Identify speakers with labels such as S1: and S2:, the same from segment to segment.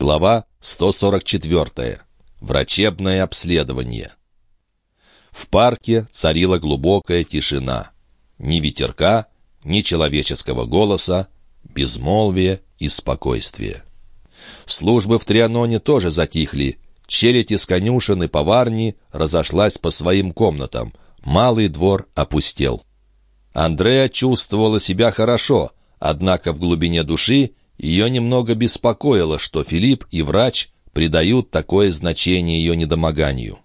S1: Глава 144. Врачебное обследование. В парке царила глубокая тишина. Ни ветерка, ни человеческого голоса, безмолвие и спокойствие. Службы в Трианоне тоже затихли. Челядь из конюшен и поварни разошлась по своим комнатам. Малый двор опустел. Андреа чувствовала себя хорошо, однако в глубине души ее немного беспокоило, что Филипп и врач придают такое значение ее недомоганию.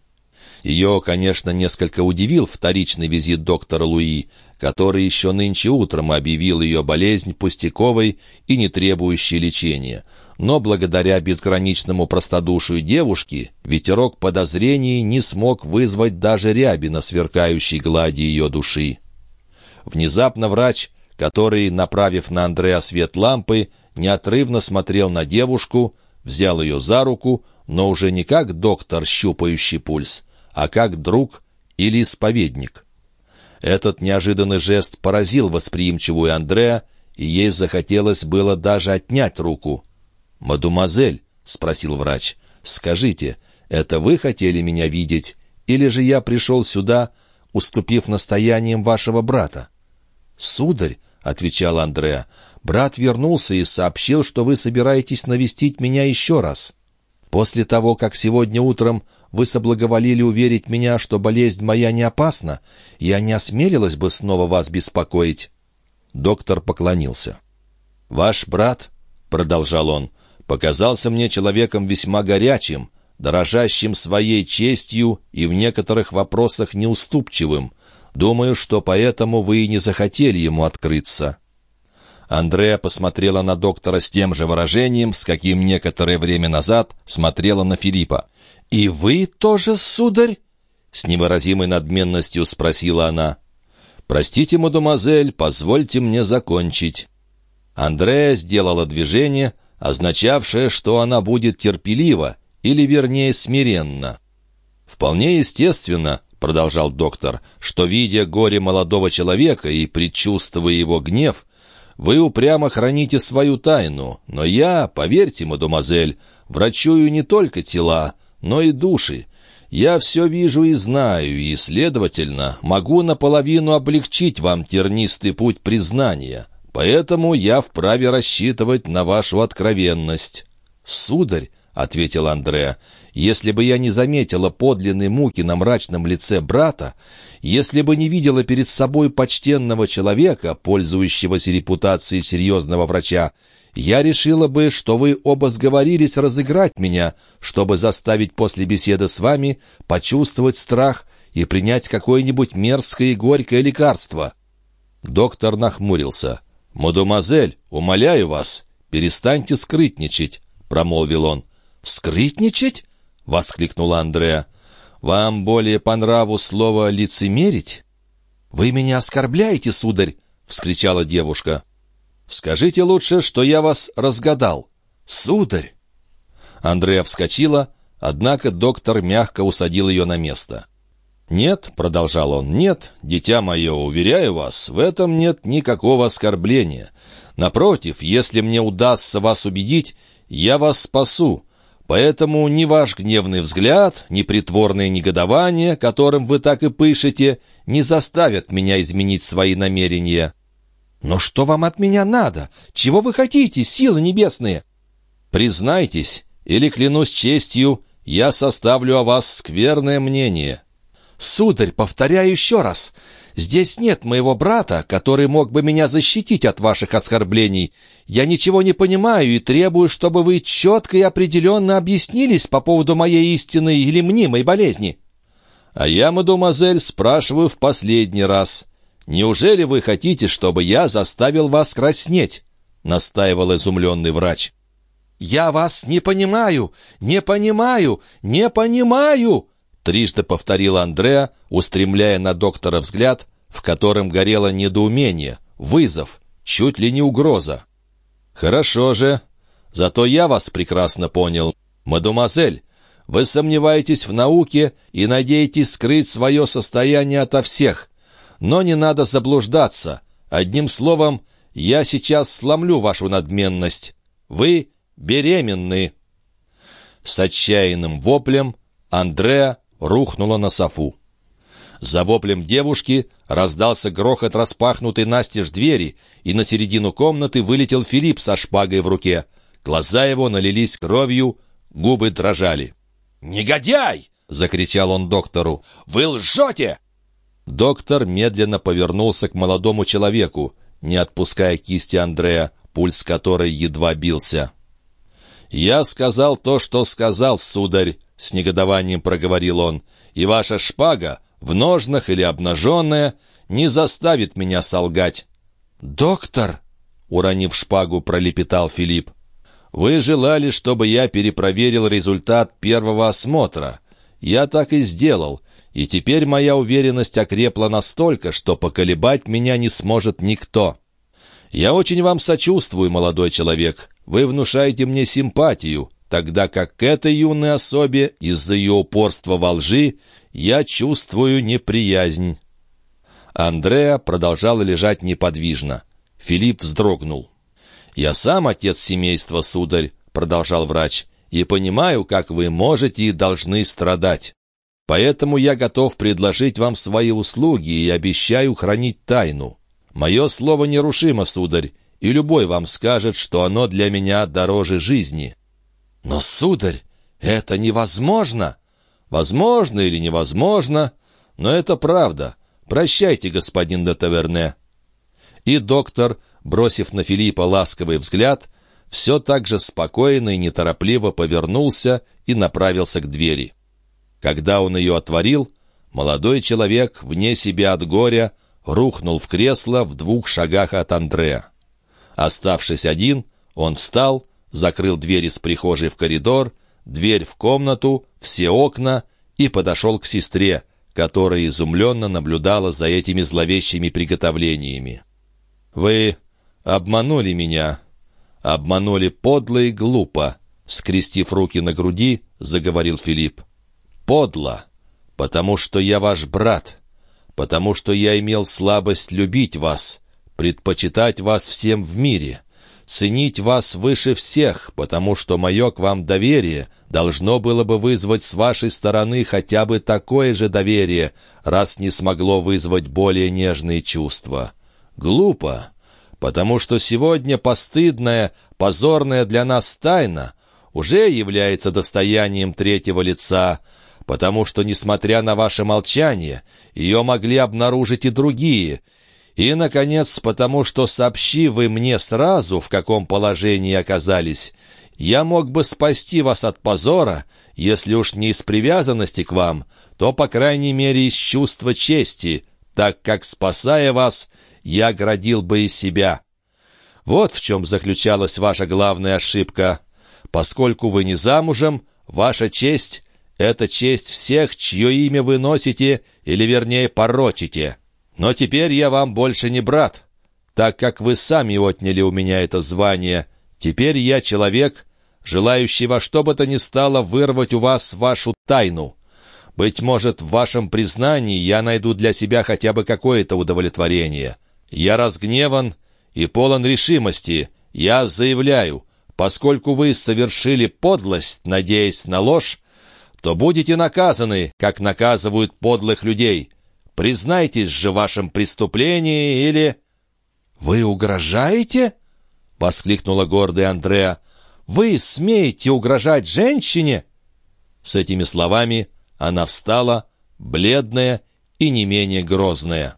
S1: Ее, конечно, несколько удивил вторичный визит доктора Луи, который еще нынче утром объявил ее болезнь пустяковой и не требующей лечения. Но благодаря безграничному простодушию девушки ветерок подозрений не смог вызвать даже ряби на сверкающей глади ее души. Внезапно врач, который, направив на Андреа свет лампы, неотрывно смотрел на девушку, взял ее за руку, но уже не как доктор, щупающий пульс, а как друг или исповедник. Этот неожиданный жест поразил восприимчивую Андреа, и ей захотелось было даже отнять руку. «Мадемуазель», — спросил врач, — «скажите, это вы хотели меня видеть, или же я пришел сюда, уступив настояниям вашего брата?» «Сударь», — отвечал Андреа, Брат вернулся и сообщил, что вы собираетесь навестить меня еще раз. После того, как сегодня утром вы соблаговолили уверить меня, что болезнь моя не опасна, я не осмелилась бы снова вас беспокоить». Доктор поклонился. «Ваш брат, — продолжал он, — показался мне человеком весьма горячим, дорожащим своей честью и в некоторых вопросах неуступчивым. Думаю, что поэтому вы и не захотели ему открыться». Андреа посмотрела на доктора с тем же выражением, с каким некоторое время назад смотрела на Филиппа. «И вы тоже, сударь?» — с невыразимой надменностью спросила она. «Простите, мадемуазель, позвольте мне закончить». Андреа сделала движение, означавшее, что она будет терпелива, или, вернее, смиренна. «Вполне естественно», — продолжал доктор, «что, видя горе молодого человека и предчувствуя его гнев, вы упрямо храните свою тайну, но я, поверьте, мадемуазель, врачую не только тела, но и души. Я все вижу и знаю, и, следовательно, могу наполовину облегчить вам тернистый путь признания. Поэтому я вправе рассчитывать на вашу откровенность». «Сударь», — ответил Андреа, — «если бы я не заметила подлинной муки на мрачном лице брата, если бы не видела перед собой почтенного человека, пользующегося репутацией серьезного врача, я решила бы, что вы оба сговорились разыграть меня, чтобы заставить после беседы с вами почувствовать страх и принять какое-нибудь мерзкое и горькое лекарство». Доктор нахмурился. «Мадемуазель, умоляю вас, перестаньте скрытничать», — промолвил он. «Скрытничать?» — воскликнула Андреа. «Вам более по нраву слово «лицемерить»?» «Вы меня оскорбляете, сударь!» — вскричала девушка. «Скажите лучше, что я вас разгадал». «Сударь!» Андрея вскочила, однако доктор мягко усадил ее на место. «Нет», — продолжал он, — «нет, дитя мое, уверяю вас, в этом нет никакого оскорбления. Напротив, если мне удастся вас убедить, я вас спасу, Поэтому ни ваш гневный взгляд, ни притворное негодование, которым вы так и пышете, не заставят меня изменить свои намерения. Но что вам от меня надо? Чего вы хотите, силы небесные? Признайтесь, или, клянусь честью, я составлю о вас скверное мнение. Сударь, повторяю еще раз, Здесь нет моего брата, который мог бы меня защитить от ваших оскорблений. Я ничего не понимаю и требую, чтобы вы четко и определенно объяснились по поводу моей истинной или мнимой болезни». «А я, мадемуазель, спрашиваю в последний раз. Неужели вы хотите, чтобы я заставил вас краснеть?» — настаивал изумленный врач. «Я вас не понимаю, не понимаю, не понимаю!» Трижды повторил Андреа, устремляя на доктора взгляд, в котором горело недоумение, вызов, чуть ли не угроза. «Хорошо же. Зато я вас прекрасно понял. Мадемуазель, вы сомневаетесь в науке и надеетесь скрыть свое состояние ото всех. Но не надо заблуждаться. Одним словом, я сейчас сломлю вашу надменность. Вы беременны». С отчаянным воплем Андреа рухнула на софу. За воплем девушки раздался грохот распахнутой настежь двери, и на середину комнаты вылетел Филипп со шпагой в руке. Глаза его налились кровью, губы дрожали. «Негодяй!» — закричал он доктору. «Вы лжете!» Доктор медленно повернулся к молодому человеку, не отпуская кисти Андрея, пульс которой едва бился. «Я сказал то, что сказал, сударь», — с негодованием проговорил он, «и ваша шпага, в ножнах или обнаженная, не заставит меня солгать». «Доктор!» — уронив шпагу, пролепетал Филипп. «Вы желали, чтобы я перепроверил результат первого осмотра. Я так и сделал, и теперь моя уверенность окрепла настолько, что поколебать меня не сможет никто. Я очень вам сочувствую, молодой человек. Вы внушаете мне симпатию, тогда как к этой юной особе из-за ее упорства во лжи я чувствую неприязнь». Андреа продолжала лежать неподвижно. Филипп вздрогнул. «Я сам отец семейства, сударь», — продолжал врач, «и понимаю, как вы можете и должны страдать. Поэтому я готов предложить вам свои услуги и обещаю хранить тайну. Мое слово нерушимо, сударь, и любой вам скажет, что оно для меня дороже жизни». «Но, сударь, это невозможно!» «Возможно или невозможно, но это правда. Прощайте, господин де Таверне». И доктор, бросив на Филиппа ласковый взгляд, все так же спокойно и неторопливо повернулся и направился к двери. Когда он ее отворил, молодой человек, вне себя от горя, рухнул в кресло в двух шагах от Андрея. Оставшись один, он встал, закрыл дверь из прихожей в коридор, дверь в комнату, все окна и подошел к сестре, которая изумленно наблюдала за этими зловещими приготовлениями. «Вы обманули меня, обманули подло и глупо», скрестив руки на груди, заговорил Филипп. «Подло, потому что я ваш брат, потому что я имел слабость любить вас, предпочитать вас всем в мире, ценить вас выше всех, потому что мое к вам доверие должно было бы вызвать с вашей стороны хотя бы такое же доверие, раз не смогло вызвать более нежные чувства. Глупо, потому что сегодня постыдная, позорная для нас тайна уже является достоянием третьего лица, потому что, несмотря на ваше молчание, ее могли обнаружить и другие — и, наконец, потому что, сообщи вы мне сразу, в каком положении оказались, я мог бы спасти вас от позора, если уж не из привязанности к вам, то, по крайней мере, из чувства чести, так как, спасая вас, я градил бы и себя. Вот в чем заключалась ваша главная ошибка. Поскольку вы не замужем, ваша честь — это честь всех, чье имя вы носите, или, вернее, порочите». Но теперь я вам больше не брат, так как вы сами отняли у меня это звание. Теперь я человек, желающий во что бы то ни стало вырвать у вас вашу тайну. Быть может, в вашем признании я найду для себя хотя бы какое-то удовлетворение. Я разгневан и полон решимости. Я заявляю, поскольку вы совершили подлость, надеясь на ложь, то будете наказаны, как наказывают подлых людей. Признайтесь же в вашем преступлении или...» «Вы угрожаете?» — воскликнула гордая Андреа. «Вы смеете угрожать женщине?» С этими словами она встала, бледная и не менее грозная.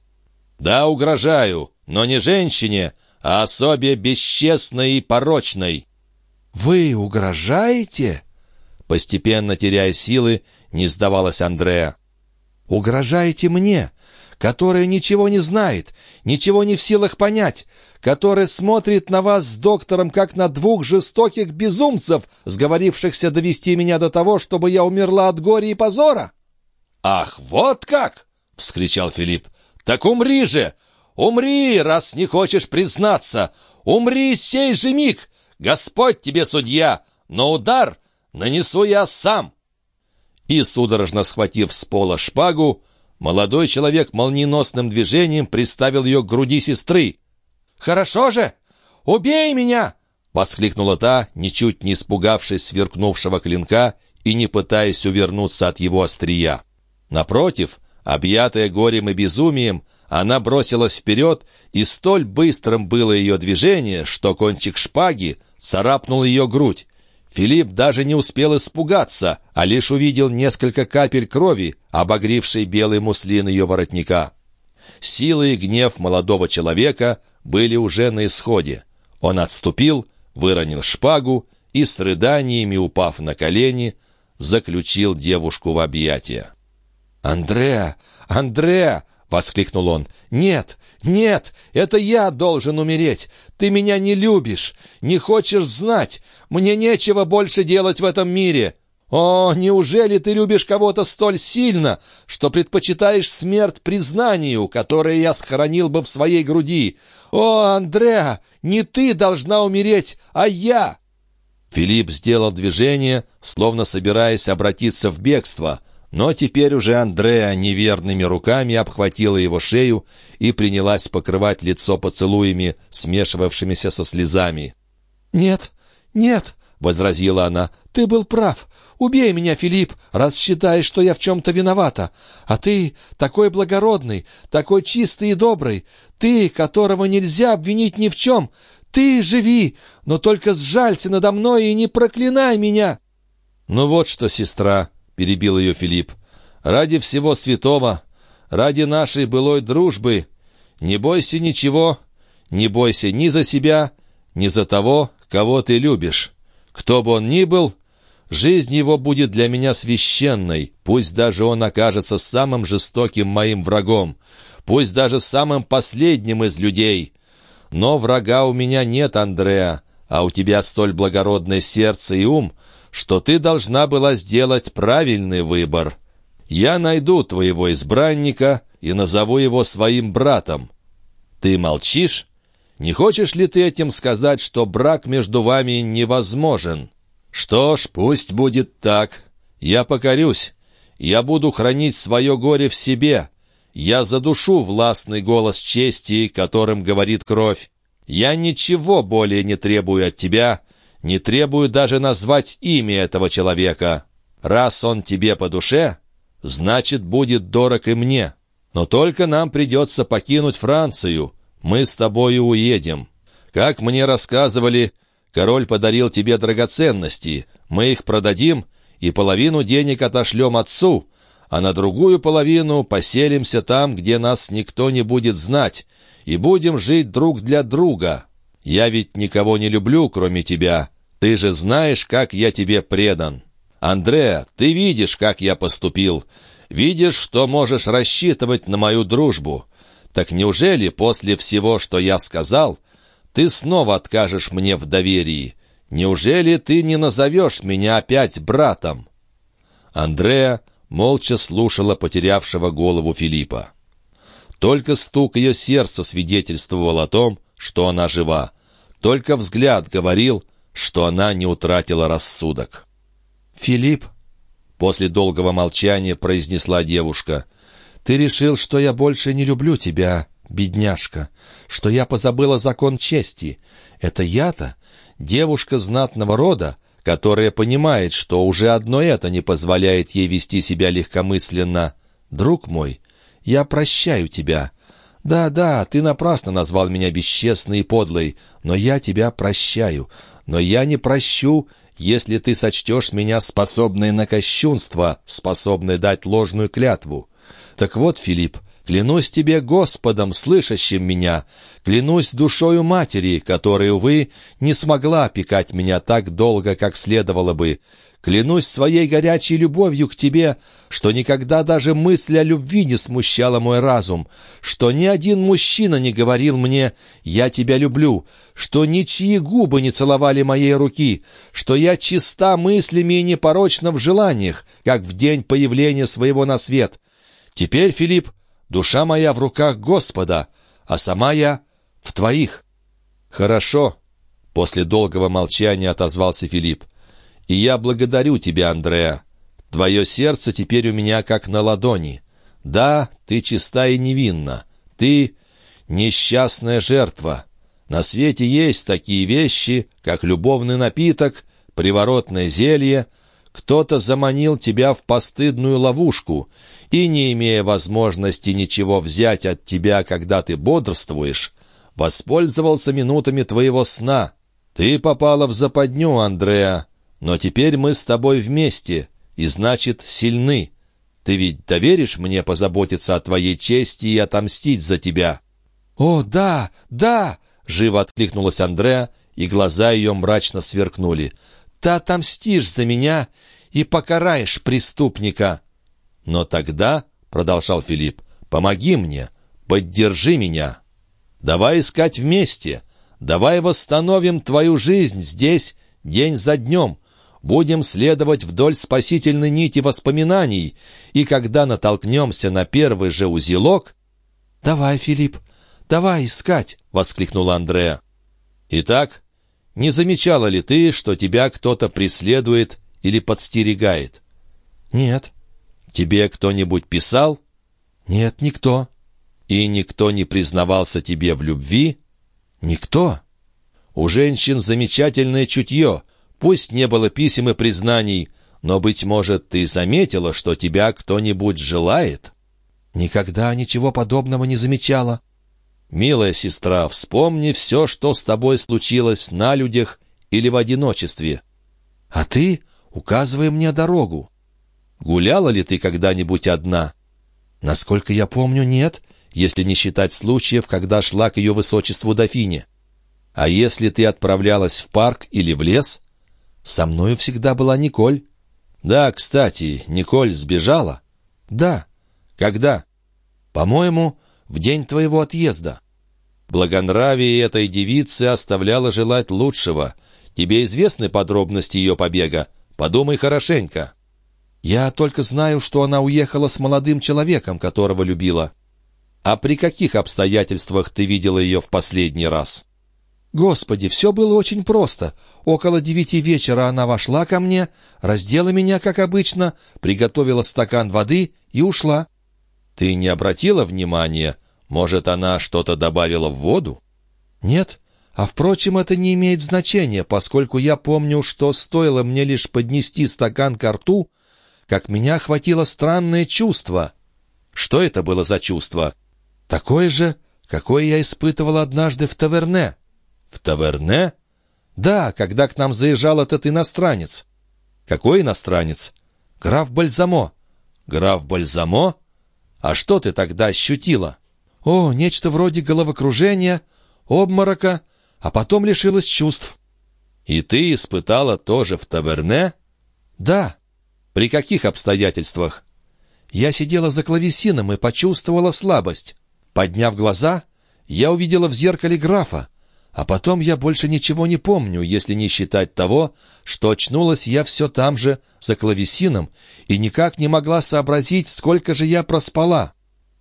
S1: «Да, угрожаю, но не женщине, а особе бесчестной и порочной». «Вы угрожаете?» Постепенно теряя силы, не сдавалась Андреа. Угрожаете мне, которая ничего не знает, ничего не в силах понять, которая смотрит на вас с доктором, как на двух жестоких безумцев, сговорившихся довести меня до того, чтобы я умерла от горя и позора?» «Ах, вот как!» — вскричал Филипп. «Так умри же! Умри, раз не хочешь признаться! Умри сей же миг! Господь тебе судья, но удар нанесу я сам!» И, судорожно схватив с пола шпагу, молодой человек молниеносным движением приставил ее к груди сестры. «Хорошо же! Убей меня!» — воскликнула та, ничуть не испугавшись сверкнувшего клинка и не пытаясь увернуться от его острия. Напротив, объятая горем и безумием, она бросилась вперед, и столь быстрым было ее движение, что кончик шпаги царапнул ее грудь. Филипп даже не успел испугаться, а лишь увидел несколько капель крови, обогревшей белый муслин ее воротника. Сила и гнев молодого человека были уже на исходе. Он отступил, выронил шпагу и, с рыданиями упав на колени, заключил девушку в объятия. «Андреа! Андреа!» — воскликнул он. «Нет, нет, это я должен умереть. Ты меня не любишь, не хочешь знать. Мне нечего больше делать в этом мире. О, неужели ты любишь кого-то столь сильно, что предпочитаешь смерть признанию, которое я схоронил бы в своей груди? О, Андреа, не ты должна умереть, а я!» Филипп сделал движение, словно собираясь обратиться в бегство — но теперь уже Андреа неверными руками обхватила его шею и принялась покрывать лицо поцелуями, смешивавшимися со слезами. «Нет, нет!» — возразила она. «Ты был прав. Убей меня, Филипп, раз считаешь, что я в чем-то виновата. А ты такой благородный, такой чистый и добрый. Ты, которого нельзя обвинить ни в чем. Ты живи, но только сжалься надо мной и не проклинай меня!» «Ну вот что, сестра!» Перебил ее Филипп. «Ради всего святого, ради нашей былой дружбы, не бойся ничего, не бойся ни за себя, ни за того, кого ты любишь. Кто бы он ни был, жизнь его будет для меня священной, пусть даже он окажется самым жестоким моим врагом, пусть даже самым последним из людей. Но врага у меня нет, Андреа, а у тебя столь благородное сердце и ум, что ты должна была сделать правильный выбор. Я найду твоего избранника и назову его своим братом. Ты молчишь? Не хочешь ли ты этим сказать, что брак между вами невозможен? Что ж, пусть будет так. Я покорюсь. Я буду хранить свое горе в себе. Я задушу властный голос чести, которым говорит кровь. Я ничего более не требую от тебя, не требую даже назвать имя этого человека. Раз он тебе по душе, значит, будет дорог и мне. Но только нам придется покинуть Францию. Мы с тобою уедем. Как мне рассказывали, король подарил тебе драгоценности. Мы их продадим и половину денег отошлем отцу, а на другую половину поселимся там, где нас никто не будет знать, и будем жить друг для друга. Я ведь никого не люблю, кроме тебя. Ты же знаешь, как я тебе предан. Андреа, ты видишь, как я поступил. Видишь, что можешь рассчитывать на мою дружбу. Так неужели после всего, что я сказал, ты снова откажешь мне в доверии? Неужели ты не назовешь меня опять братом?» Андреа молча слушала потерявшего голову Филиппа. Только стук ее сердца свидетельствовал о том, что она жива. Только взгляд говорил, что она не утратила рассудок. «Филипп», — после долгого молчания произнесла девушка, — «ты решил, что я больше не люблю тебя, бедняжка, что я позабыла закон чести. Это я-то, девушка знатного рода, которая понимает, что уже одно это не позволяет ей вести себя легкомысленно. Друг мой, я прощаю тебя, «Да-да, ты напрасно назвал меня бесчестной и подлой, но я тебя прощаю. Но я не прощу, если ты сочтешь меня способной на кощунство, способной дать ложную клятву. Так вот, Филипп, клянусь тебе Господом, слышащим меня, клянусь душою матери, которая, увы, не смогла опекать меня так долго, как следовало бы, Клянусь своей горячей любовью к тебе, что никогда даже мысль о любви не смущала мой разум, что ни один мужчина не говорил мне «я тебя люблю», что ничьи губы не целовали моей руки, что я чиста мыслями и непорочна в желаниях, как в день появления своего на свет. Теперь, Филипп, душа моя в руках Господа, а сама я в твоих». «Хорошо», — после долгого молчания отозвался Филипп. И я благодарю тебя, Андреа. Твое сердце теперь у меня как на ладони. Да, ты чиста и невинна. Ты несчастная жертва. На свете есть такие вещи, как любовный напиток, приворотное зелье. Кто-то заманил тебя в постыдную ловушку, и, не имея возможности ничего взять от тебя, когда ты бодрствуешь, воспользовался минутами твоего сна. Ты попала в западню, Андреа, но теперь мы с тобой вместе, и значит, сильны. Ты ведь доверишь мне позаботиться о твоей чести и отомстить за тебя?»
S2: «О, да, да!» — живо откликнулась Андреа, и глаза ее мрачно сверкнули. «Ты отомстишь за меня и покараешь преступника!»
S1: «Но тогда, — продолжал Филипп, — помоги мне, поддержи меня. Давай искать вместе, давай восстановим твою жизнь здесь день за днем, будем следовать вдоль спасительной нити воспоминаний, и когда натолкнемся на первый же узелок...
S2: — Давай, Филипп, давай искать! — воскликнула Андреа.
S1: — Итак, не замечала ли ты, что тебя кто-то преследует или подстерегает?
S2: — Нет.
S1: — Тебе кто-нибудь писал?
S2: — Нет, никто.
S1: — И никто не признавался тебе в любви?
S2: — Никто.
S1: — У женщин замечательное чутье — Пусть не было писем и признаний, но, быть может, ты заметила, что тебя кто-нибудь желает?»
S2: «Никогда ничего подобного не замечала».
S1: «Милая сестра, вспомни все, что с тобой случилось на людях или в одиночестве».
S2: «А ты указывай мне дорогу».
S1: «Гуляла ли ты когда-нибудь одна?»
S2: «Насколько я помню, нет, если не считать случаев, когда шла к ее высочеству дофине».
S1: «А если ты отправлялась в парк или в лес?»
S2: Со мною всегда была Николь.
S1: Да, кстати, Николь сбежала?
S2: Да.
S1: Когда?
S2: По-моему, в день твоего отъезда.
S1: Благонравие этой девицы оставляло желать лучшего. Тебе известны подробности ее побега? Подумай хорошенько.
S2: Я только знаю, что она уехала с молодым человеком, которого любила.
S1: А при каких обстоятельствах ты видела ее в последний раз?
S2: Господи, все было очень просто. Около девяти вечера она вошла ко мне, раздела меня, как обычно, приготовила стакан воды и ушла.
S1: Ты не обратила внимания? Может, она что-то добавила в воду?
S2: Нет. А, впрочем, это не имеет значения, поскольку я помню, что стоило мне лишь поднести стакан ко рту, как меня охватило странное чувство.
S1: Что это было за чувство?
S2: Такое же, какое я испытывал однажды в таверне.
S1: «В таверне?»
S2: «Да, когда к нам заезжал этот иностранец».
S1: «Какой иностранец?»
S2: «Граф Бальзамо».
S1: «Граф Бальзамо? А что ты тогда ощутила?»
S2: «О, нечто вроде головокружения, обморока, а потом лишилась чувств».
S1: «И ты испытала тоже в таверне?»
S2: «Да».
S1: «При каких обстоятельствах?»
S2: Я сидела за клавесином и почувствовала слабость. Подняв глаза, я увидела в зеркале графа. А потом я больше ничего не помню, если не считать того, что очнулась я все там же, за клавесином, и никак не могла сообразить, сколько же я проспала.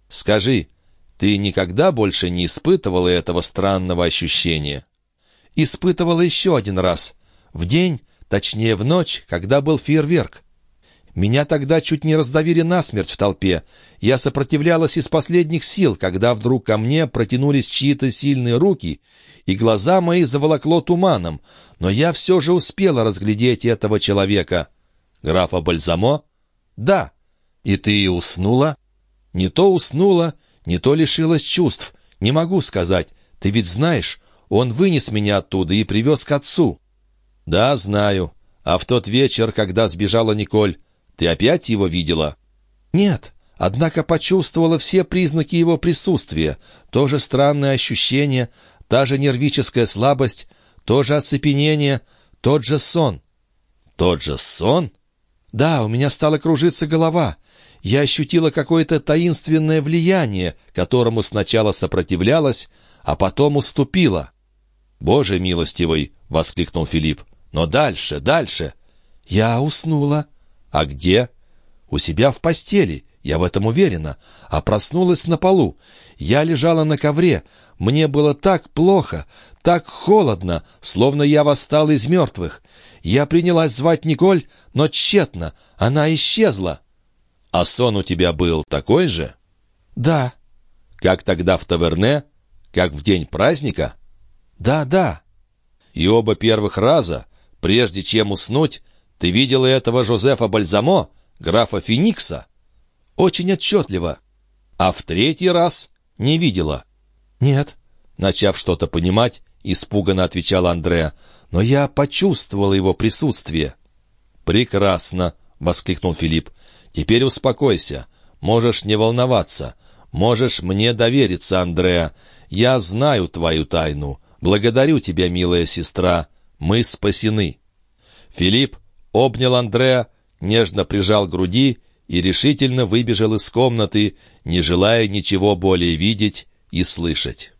S1: Скажи, ты никогда больше не испытывала этого странного ощущения?
S2: Испытывала еще один раз. В день, точнее в ночь, когда был фейерверк. Меня тогда чуть не раздавили насмерть в толпе. Я сопротивлялась из последних сил, когда вдруг ко мне протянулись чьи-то сильные руки, и глаза мои заволокло туманом, но я все же успела разглядеть этого человека.
S1: Графа Бальзамо?
S2: Да.
S1: И ты уснула?
S2: Не то уснула, не то лишилась чувств. Не могу сказать. Ты ведь знаешь, он вынес меня оттуда и привез к отцу.
S1: Да, знаю. А в тот вечер, когда сбежала Николь, ты опять его видела?»
S2: «Нет, однако почувствовала все признаки его присутствия. То же странное ощущение, та же нервическая слабость, то же оцепенение, тот же сон».
S1: «Тот же сон?»
S2: «Да, у меня стала кружиться голова. Я ощутила какое-то таинственное влияние, которому сначала сопротивлялась, а потом уступила».
S1: «Боже милостивый!» — воскликнул Филипп. «Но дальше, дальше!»
S2: «Я уснула»,
S1: «А где?»
S2: «У себя в постели, я в этом уверена, а проснулась на полу. Я лежала на ковре, мне было так плохо, так холодно, словно я восстала из мертвых. Я принялась звать Николь, но тщетно, она исчезла».
S1: «А сон у тебя был такой же?»
S2: «Да».
S1: «Как тогда в таверне? Как в день праздника?»
S2: «Да, да».
S1: «И оба первых раза, прежде чем уснуть, ты видела этого Жозефа Бальзамо, графа Феникса?»
S2: «Очень отчетливо».
S1: «А в третий раз не видела?»
S2: «Нет».
S1: Начав что-то понимать, испуганно отвечал Андреа.
S2: «Но я почувствовал его присутствие».
S1: «Прекрасно!» — воскликнул Филипп. «Теперь успокойся. Можешь не волноваться. Можешь мне довериться, Андреа. Я знаю твою тайну. Благодарю тебя, милая сестра. Мы спасены». Филипп обнял Андреа, нежно прижал к груди и решительно выбежал из комнаты, не желая ничего более видеть и слышать.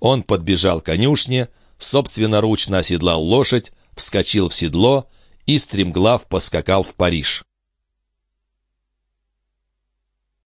S1: Он подбежал к конюшне, собственноручно оседлал лошадь, вскочил в седло и стремглав поскакал в Париж.